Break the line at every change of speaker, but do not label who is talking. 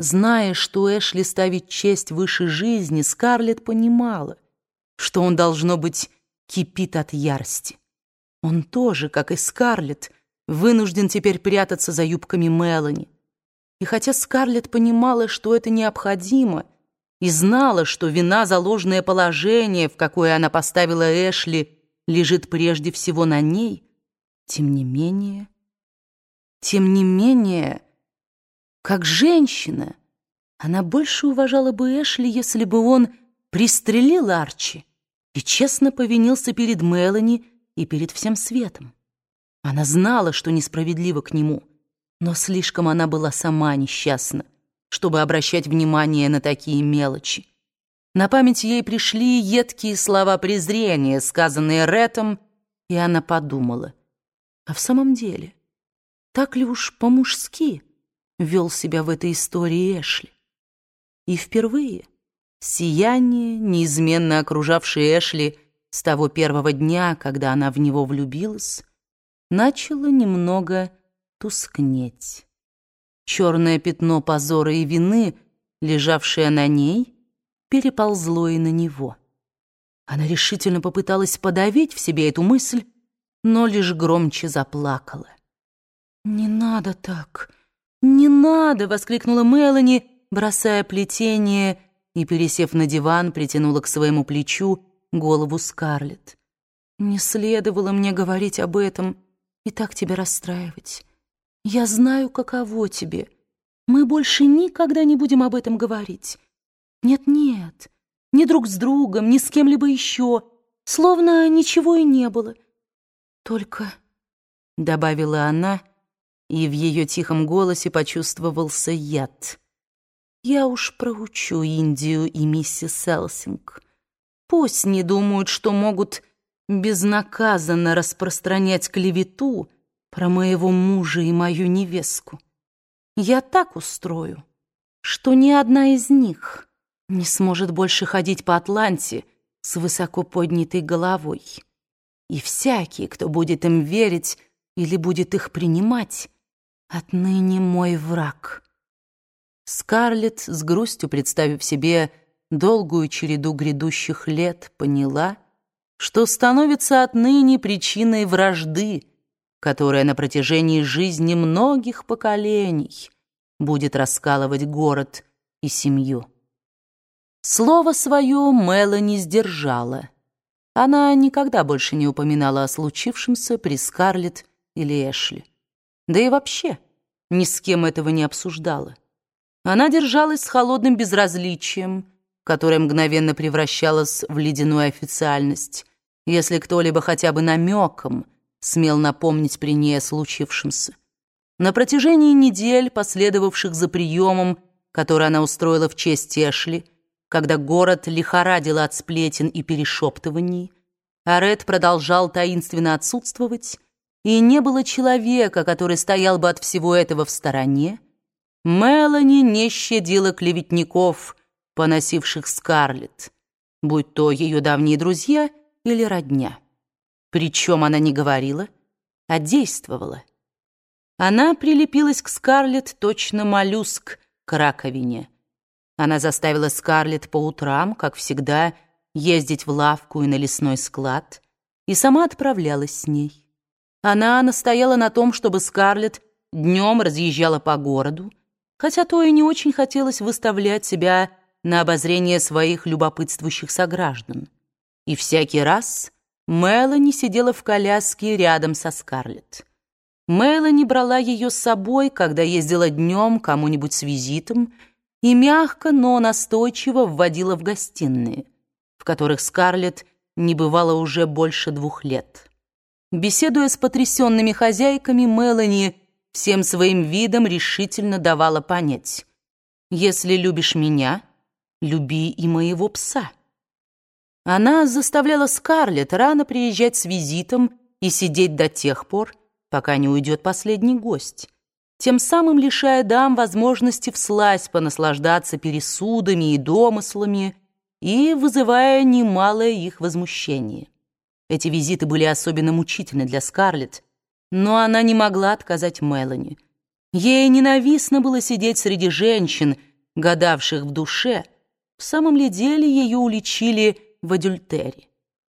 Зная, что Эшли ставит честь выше жизни, Скарлетт понимала, что он, должно быть, кипит от ярости. Он тоже, как и Скарлетт, вынужден теперь прятаться за юбками Мелани. И хотя Скарлетт понимала, что это необходимо, и знала, что вина за ложное положение, в какое она поставила Эшли, лежит прежде всего на ней, тем не менее... Тем не менее, как женщина, она больше уважала бы Эшли, если бы он пристрелил Арчи и честно повинился перед Мелани и перед всем светом. Она знала, что несправедливо к нему, но слишком она была сама несчастна, чтобы обращать внимание на такие мелочи. На память ей пришли едкие слова презрения, сказанные Рэтом, и она подумала, а в самом деле, так ли уж по-мужски вел себя в этой истории Эшли? И впервые сияние, неизменно окружавшее Эшли с того первого дня, когда она в него влюбилась, начало немного тускнеть. Черное пятно позора и вины, лежавшее на ней, переползло и на него. Она решительно попыталась подавить в себе эту мысль, но лишь громче заплакала. «Не надо так! Не надо!» — воскликнула Мелани, бросая плетение и, пересев на диван, притянула к своему плечу голову Скарлетт. «Не следовало мне говорить об этом и так тебя расстраивать. Я знаю, каково тебе. Мы больше никогда не будем об этом говорить. Нет-нет, ни друг с другом, ни с кем-либо еще, словно ничего и не было. Только, — добавила она, и в ее тихом голосе почувствовался яд. Я уж проучу Индию и миссис Селсинг. Пусть не думают, что могут безнаказанно распространять клевету про моего мужа и мою невестку. Я так устрою, что ни одна из них не сможет больше ходить по Атланте с высоко поднятой головой. И всякий, кто будет им верить или будет их принимать, отныне мой враг». Скарлетт, с грустью представив себе долгую череду грядущих лет, поняла, что становится отныне причиной вражды, которая на протяжении жизни многих поколений будет раскалывать город и семью. Слово свое Мелани сдержала. Она никогда больше не упоминала о случившемся при Скарлетт или Эшли. Да и вообще ни с кем этого не обсуждала. Она держалась с холодным безразличием, которое мгновенно превращалось в ледяную официальность, если кто-либо хотя бы намеком смел напомнить при ней о случившемся. На протяжении недель, последовавших за приемом, который она устроила в честь Эшли, когда город лихорадил от сплетен и перешептываний, Арет продолжал таинственно отсутствовать, и не было человека, который стоял бы от всего этого в стороне, Мелани не щадила клеветников, поносивших Скарлетт, будь то ее давние друзья или родня. Причем она не говорила, а действовала. Она прилепилась к Скарлетт точно моллюск к раковине. Она заставила Скарлетт по утрам, как всегда, ездить в лавку и на лесной склад, и сама отправлялась с ней. Она настояла на том, чтобы Скарлетт днем разъезжала по городу, хотя то и не очень хотелось выставлять себя на обозрение своих любопытствующих сограждан. И всякий раз Мелани сидела в коляске рядом со Скарлетт. Мелани брала ее с собой, когда ездила днем кому-нибудь с визитом, и мягко, но настойчиво вводила в гостиные, в которых Скарлетт не бывала уже больше двух лет. Беседуя с потрясенными хозяйками, Мелани всем своим видом решительно давала понять, «Если любишь меня, люби и моего пса». Она заставляла Скарлетт рано приезжать с визитом и сидеть до тех пор, пока не уйдет последний гость, тем самым лишая дам возможности вслась понаслаждаться пересудами и домыслами и вызывая немалое их возмущение. Эти визиты были особенно мучительны для Скарлетт, но она не могла отказать Мелани. Ей ненавистно было сидеть среди женщин, гадавших в душе, в самом ли деле ее уличили в адюльтере.